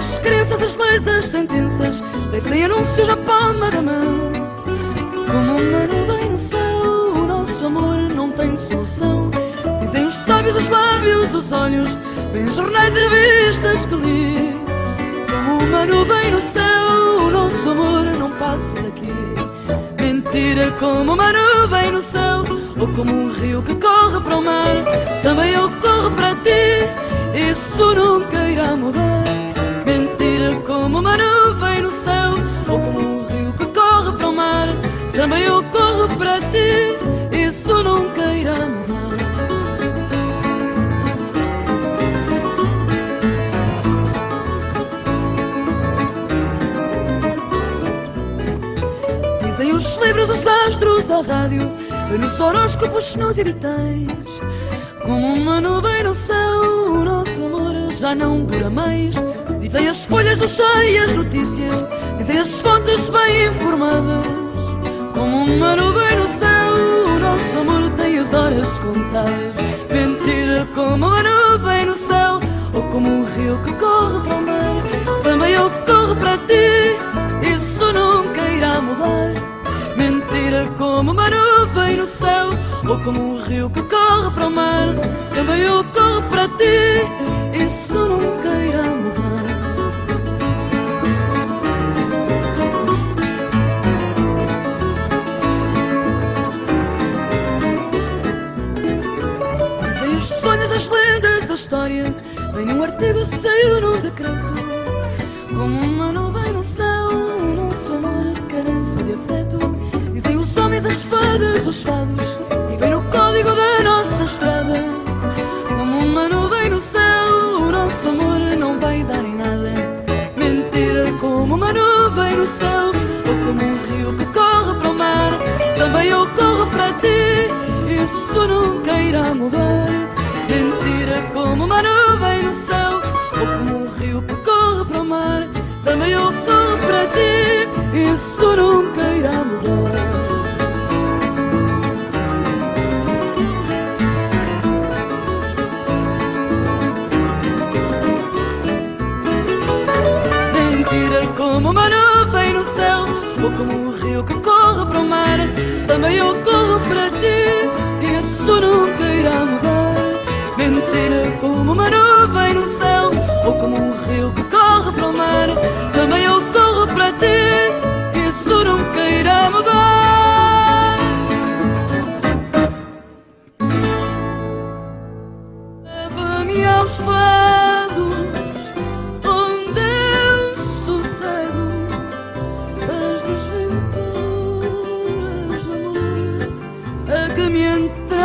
todas as leis, as sentenças, descem anúncios na palma da mão. Como uma nuvem no céu, o nosso amor não tem solução. Dizem os sábios, os lábios, os olhos, vêm jornais e revistas que li. Como uma nuvem no céu, o nosso amor não passa daqui. Mentira como uma nuvem no céu, ou como um rio que corre para o mar. Também eu corro para ti, isso os livros, os astros, a rádio, nos horóscopos, nos editais. Como uma nuvem no céu, o nosso amor já não dura mais. Dizem as folhas do chá e as notícias, dizem as fontes bem informadas. Como uma nuvem no céu, o nosso amor tem as horas contadas. Mentira como uma nuvem no céu, ou como um rio que corre para o mar. Também eu corro para ti, isso nunca irá mudar. Mentira como uma nuvem no céu, ou como um rio que corre para o mar. Também eu corro para ti, isso nunca irá mudar. Dizem os sonhos, as lendas, a história. Vem num artigo, saiu num decreto. Como uma nuvem no céu, o nosso amor carece de afeto. E vem no código da nossa estrada. Como uma nuvem no céu, o nosso amor não vai dar em nada. Mentira como uma nuvem no céu, ou como um rio que corre para o mar. Também eu corro para ti, isso nunca irá mudar. uma nuvem no céu, ou como um rio que corre para o mar, também eu corro para ti, isso nunca irá mudar. Mentira como uma nuvem no céu, ou como um rio que corre para o mar, também eu corro para ti, isso nunca irá mudar. Leva-me aos fãs que miente.